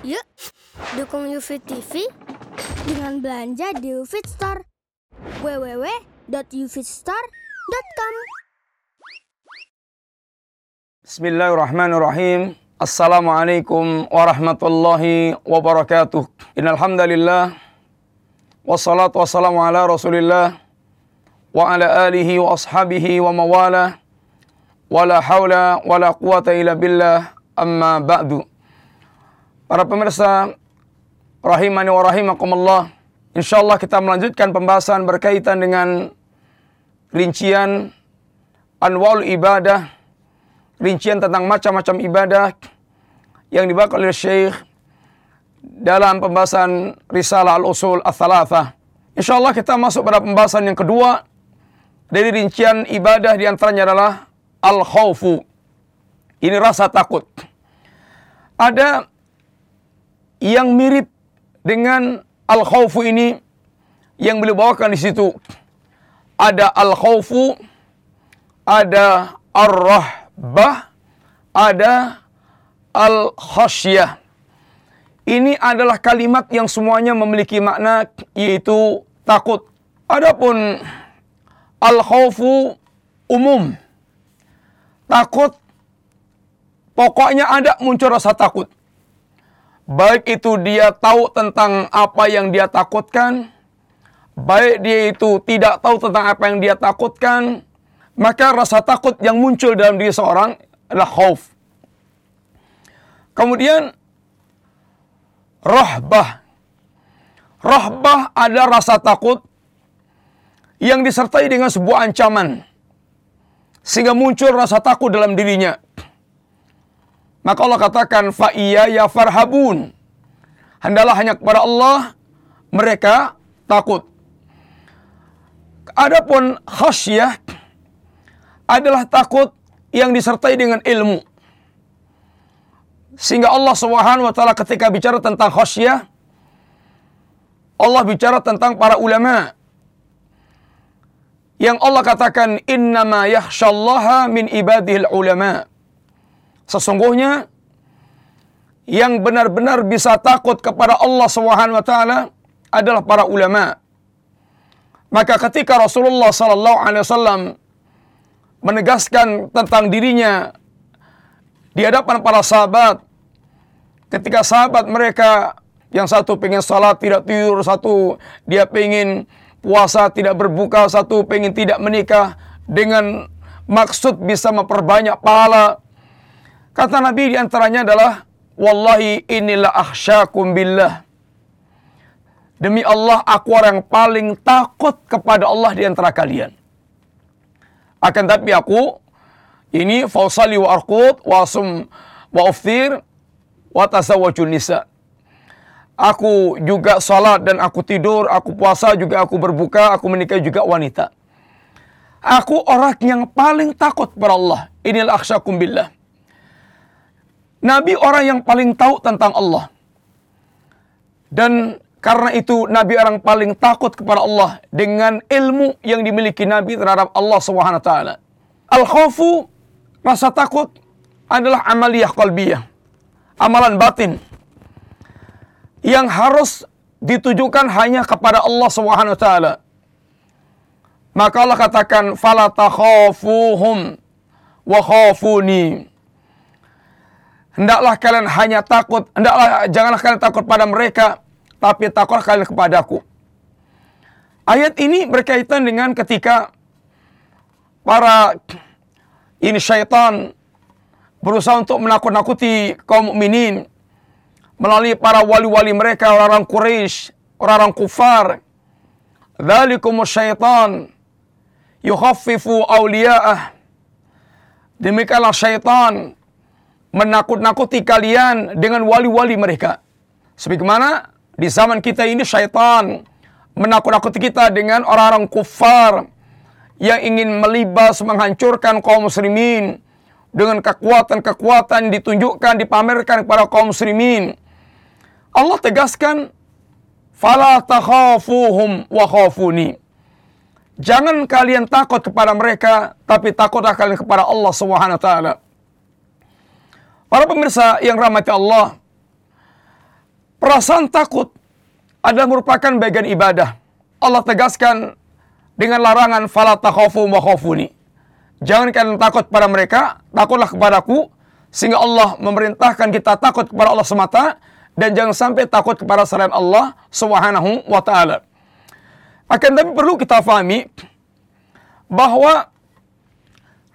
Yuk, dukung UFIT TV dengan belanja di UFIT Store. www.ufitstore.com Bismillahirrahmanirrahim. Assalamualaikum warahmatullahi wabarakatuh. Innal hamdalillah wassalatu wassalamu ala Rasulillah wa ala alihi wa ashabihi wa mawala wala haula wala quwata illa billah amma ba'du. Para pemirsa rahimani wa rahimakumullah. Insyaallah kita melanjutkan pembahasan berkaitan dengan rincian anwal ibadah, rincian tentang macam-macam ibadah yang dibahas oleh Syekh dalam pembahasan Risalah Al-Usul Ats-Tsalatsah. Insyaallah kita masuk pada pembahasan yang kedua dari rincian ibadah di antaranya adalah al-khaufu. Ini rasa takut. Ada yang mirip dengan al-khaufu ini yang beliau bawakan di situ. Ada al-khaufu, ada ar-rahbah, ada al-khasyah. Ini adalah kalimat yang semuanya memiliki makna yaitu takut. Adapun al-khaufu umum. Takut pokoknya ada muncul rasa takut. Baik itu dia tahu tentang apa yang dia takutkan, baik dia itu tidak tahu tentang apa yang dia takutkan, maka rasa takut yang muncul dalam diri seorang adalah khauf. Kemudian rahbah. Rahbah ada rasa takut yang disertai dengan sebuah ancaman. Sehingga muncul rasa takut dalam dirinya. Maka Allah katakan fa ya farhabun. Hendalah hanya kepada Allah mereka takut. Adapun khasyah adalah takut yang disertai dengan ilmu. Sehingga Allah Subhanahu wa taala ketika bicara tentang khasyah Allah bicara tentang para ulama. Yang Allah katakan innama yakhsyallaha min ibadihil ulama. Sesungguhnya yang benar-benar bisa takut kepada Allah Subhanahu wa taala adalah para ulama. Maka ketika Rasulullah sallallahu alaihi wasallam menegaskan tentang dirinya di hadapan para sahabat ketika sahabat mereka yang satu pengen salat tidak tidur, satu dia pengen puasa tidak berbuka, satu pengen tidak menikah dengan maksud bisa memperbanyak pahala Kata Nabi di antaranya adalah Wallahi inilah akhsyakum billah. Demi Allah aku orang paling takut kepada Allah di antara kalian. Akan tapi aku ini fausali wa arqud wa sum wa uftir wa tasawwajun nisa. Aku juga salat dan aku tidur, aku puasa juga aku berbuka, aku menikah juga wanita. Aku orang yang paling takut kepada Allah. Inilah akhsyakum billah. Nabi orang yang paling tahu tentang Allah. Dan karena itu Nabi orang paling takut kepada Allah dengan ilmu yang dimiliki Nabi terhadap Allah Subhanahu taala. Al-khaufu rasa takut adalah amaliyah qalbiyah. Amalan batin yang harus ditujukan hanya kepada Allah Subhanahu. Maka Allah katakan fala takhafuhum wa khafuni hendaklah kalian hanya takut, hendaklah janganlah kalian takut pada mereka, tapi takutlah kalian kepadaku. Ayat ini berkaitan dengan ketika para ini syaitan berusaha untuk menakut-nakuti kaum mukminin melalui para wali-wali mereka, orang-orang Quraisy, orang-orang kufar. Dzalikum syaitan yukhaffifu awliya'ah. Demikianlah syaitan menakut-nakuti kalian dengan wali-wali mereka. Sebagaimana di zaman kita ini syaitan menakut-nakuti kita dengan orang-orang kufar yang ingin melibas menghancurkan kaum muslimin dengan kekuatan-kekuatan ditunjukkan dipamerkan kepada kaum muslimin. Allah tegaskan fala takhafuhum wa khafuni. Jangan kalian takut kepada mereka tapi takutlah kalian kepada Allah Subhanahu wa taala. Para pemirsa yang rahmati Allah, Perasaan takut adalah merupakan bagian ibadah. Allah tegaskan dengan larangan fala takhafu wa khafuni. Jangan kalian takut pada mereka, takutlah kepadaku sehingga Allah memerintahkan kita takut kepada Allah semata dan jangan sampai takut kepada selain Allah Subhanahu wa taala. Akan tapi perlu kita fahami bahwa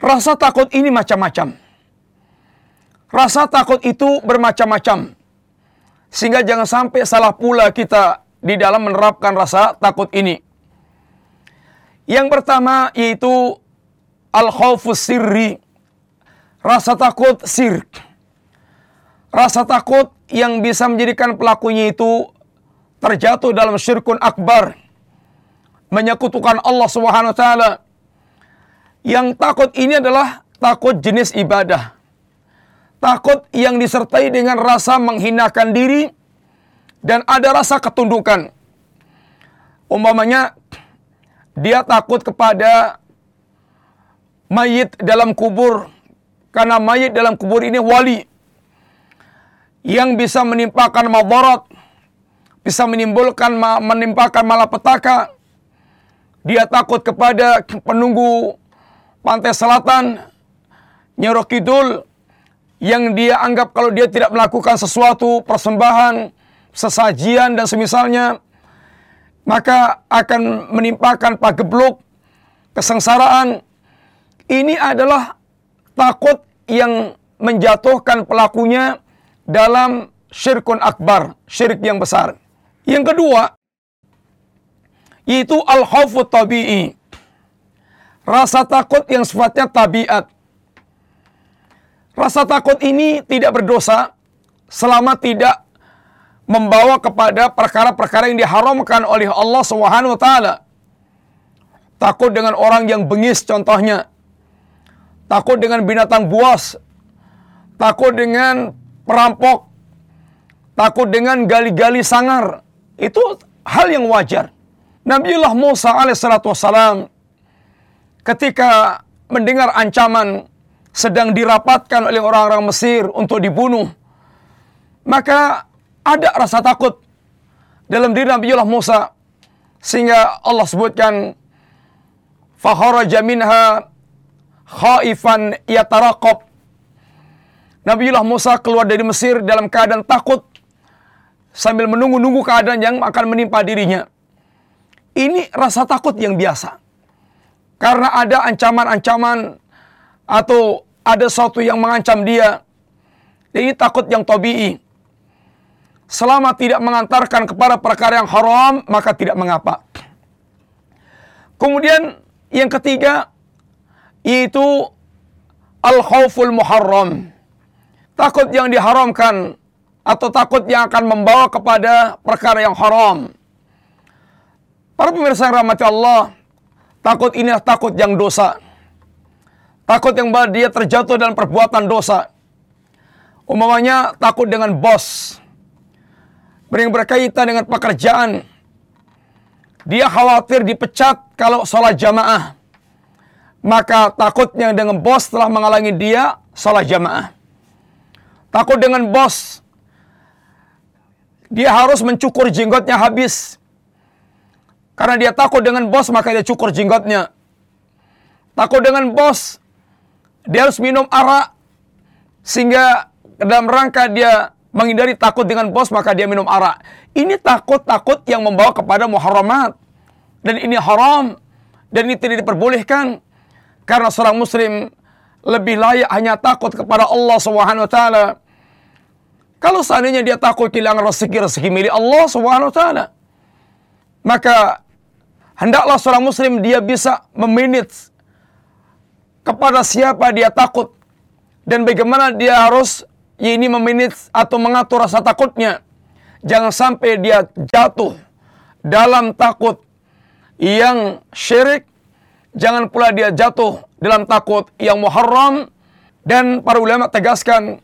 rasa takut ini macam-macam. Rasa takut itu bermacam-macam. Sehingga jangan sampai salah pula kita di dalam menerapkan rasa takut ini. Yang pertama yaitu al-khawfus sirri. Rasa takut sir. Rasa takut yang bisa menjadikan pelakunya itu terjatuh dalam syirkun akbar. Menyekutukan Allah Subhanahu wa. Yang takut ini adalah takut jenis ibadah. Takut yang disertai dengan rasa menghinakan diri dan ada rasa ketundukan. Umpamanya dia takut kepada mayit dalam kubur karena mayit dalam kubur ini wali yang bisa menimpakan madarat, bisa menimbulkan menimpakan malapetaka. Dia takut kepada penunggu pantai selatan, Nyerok Kidul, yang dia anggap kalau dia tidak melakukan sesuatu persembahan, sesajian dan semisalnya, maka akan menimpakan pagebluk, kesengsaraan. Ini adalah takut yang menjatuhkan pelakunya dalam syirkun akbar, syirik yang besar. Yang kedua, yaitu al-khawfu tabi'i. Rasa takut yang sifatnya tabiat. Rasa takut ini tidak berdosa selama tidak membawa kepada perkara-perkara yang diharamkan oleh Allah Subhanahu wa taala. Takut dengan orang yang bengis contohnya. Takut dengan binatang buas. Takut dengan perampok, takut dengan gali-gali sangar. Itu hal yang wajar. Nabiullah Musa alaihissalatu wassalam ketika mendengar ancaman sedang dirapatkan oleh orang-orang Mesir untuk dibunuh, maka ada rasa takut dalam diri Nabiullah Musa sehingga Allah sebutkan fakharaja minha khaifan yataraqab Nabiullah Musa keluar dari Mesir dalam keadaan takut sambil menunggu-nunggu keadaan yang akan menimpa dirinya. Ini rasa takut yang biasa. Karena ada ancaman-ancaman atau ada sesuatu yang mengancam dia. Ini takut yang tabii. Selama tidak mengantarkan kepada perkara yang haram, maka tidak mengapa. Kemudian yang ketiga, yaitu al-khawful muharram takut yang diharamkan atau takut yang akan membawa kepada perkara yang haram. Para pemirsa yang rahmati Allah, takut ini takut yang dosa. Takut yang dia terjatuh dalam perbuatan dosa. Umpamanya takut dengan bos. Yang berkaitan dengan pekerjaan. Dia khawatir dipecat kalau sholat jamaah. Maka takutnya dengan bos telah menghalangi dia sholat jamaah. Takut dengan bos. Dia harus mencukur jenggotnya habis. Karena dia takut dengan bos maka dia cukur jenggotnya. Takut dengan bos. Dia harus minum arak. Sehingga dalam rangka dia menghindari takut dengan bos maka dia minum arak. Ini takut-takut yang membawa kepada muharramat. Dan ini haram. Dan ini tidak diperbolehkan. Karena seorang muslim lebih layak hanya takut kepada Allah Subhanahu wa taala kalau seandainya dia takut kehilangan rezeki-rezeki milik Allah Subhanahu wa taala, maka hendaklah seorang muslim dia bisa memanage kepada siapa dia takut dan bagaimana dia harus ya ini memanage atau mengatur rasa takutnya. Jangan sampai dia jatuh dalam takut yang syirik, jangan pula dia jatuh dalam takut yang muharram dan para ulama tegaskan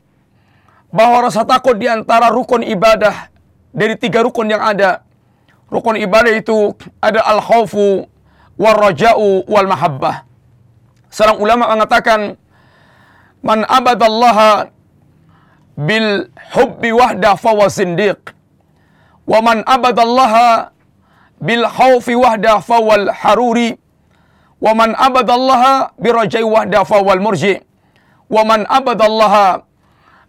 bahwa rasa takut di antara rukun ibadah dari tiga rukun yang ada. Rukun ibadah itu ada al-khawfu, wal-raja'u, wal-mahabbah. Seorang ulama mengatakan, Man abadallaha bil hubbi wahda fawa zindiq. Wa man abadallaha bil khawfi wahda fawal haruri. Wa man abadallaha birajai wahda fawal murji. Wa man abadallaha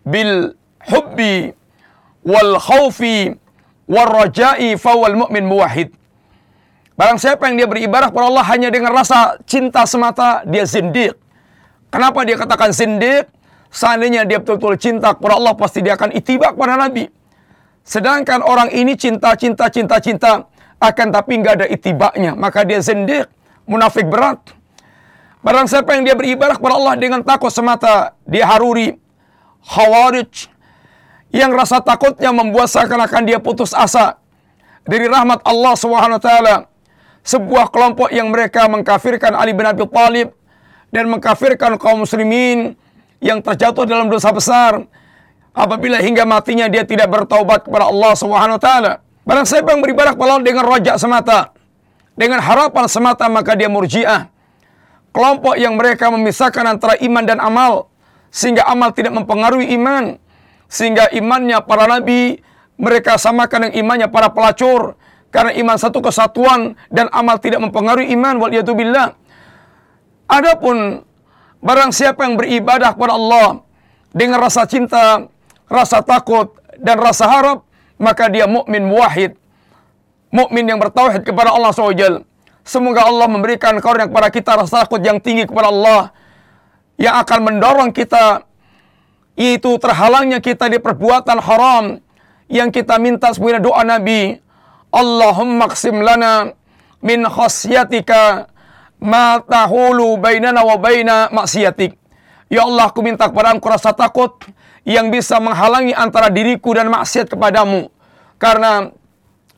bil hubbi wal khawfi wal rajai fawal mu'min muwahid. Barang siapa yang dia beribadah kepada Allah hanya dengan rasa cinta semata, dia zindiq. Kenapa dia katakan zindiq? Seandainya dia betul-betul cinta kepada Allah, pasti dia akan itibak kepada Nabi. Sedangkan orang ini cinta, cinta, cinta, cinta, akan tapi nggak ada itibaknya. Maka dia zindiq, munafik berat. Barang siapa yang dia beribadah kepada Allah dengan takut semata, dia haruri, khawarij, yang rasa takutnya membuat seakan-akan dia putus asa dari rahmat Allah Subhanahu wa taala. Sebuah kelompok yang mereka mengkafirkan Ali bin Abi Thalib dan mengkafirkan kaum muslimin yang terjatuh dalam dosa besar apabila hingga matinya dia tidak bertaubat kepada Allah Subhanahu wa taala. Barang siapa yang beribadah kepada Allah dengan rojak semata, dengan harapan semata maka dia murjiah. Kelompok yang mereka memisahkan antara iman dan amal sehingga amal tidak mempengaruhi iman sehingga imannya para nabi mereka samakan dengan imannya para pelacur karena iman satu kesatuan dan amal tidak mempengaruhi iman waliyatubillah. Adapun barang siapa yang beribadah kepada Allah dengan rasa cinta, rasa takut dan rasa harap, maka dia mukmin muwahhid. Mukmin yang bertauhid kepada Allah SWT. Semoga Allah memberikan karunia kepada kita rasa takut yang tinggi kepada Allah yang akan mendorong kita itu terhalangnya kita di perbuatan haram yang kita minta sebagai doa Nabi Allahumma qsim lana min khasyatika ma tahulu bainana wa baina maksiatik Ya Allah aku minta kepada engkau rasa takut yang bisa menghalangi antara diriku dan maksiat kepadamu. Karena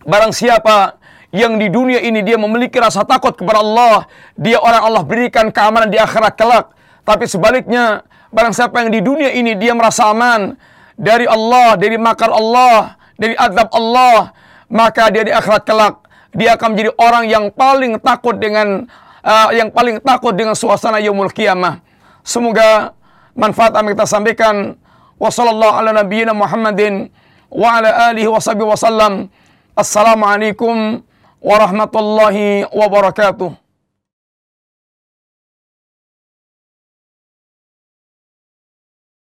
barang siapa yang di dunia ini dia memiliki rasa takut kepada Allah dia orang Allah berikan keamanan di akhirat kelak. Tapi sebaliknya Barang siapa yang di dunia ini dia merasa aman dari Allah, dari makar Allah, dari azab Allah, maka dia di akhirat kelak dia akan menjadi orang yang paling takut dengan uh, yang paling takut dengan suasana yaumul qiyamah. Semoga manfaat yang kita sampaikan. Wassallallahu ala nabiyyina Muhammadin wa ala alihi wasallam. Assalamualaikum warahmatullahi wabarakatuh.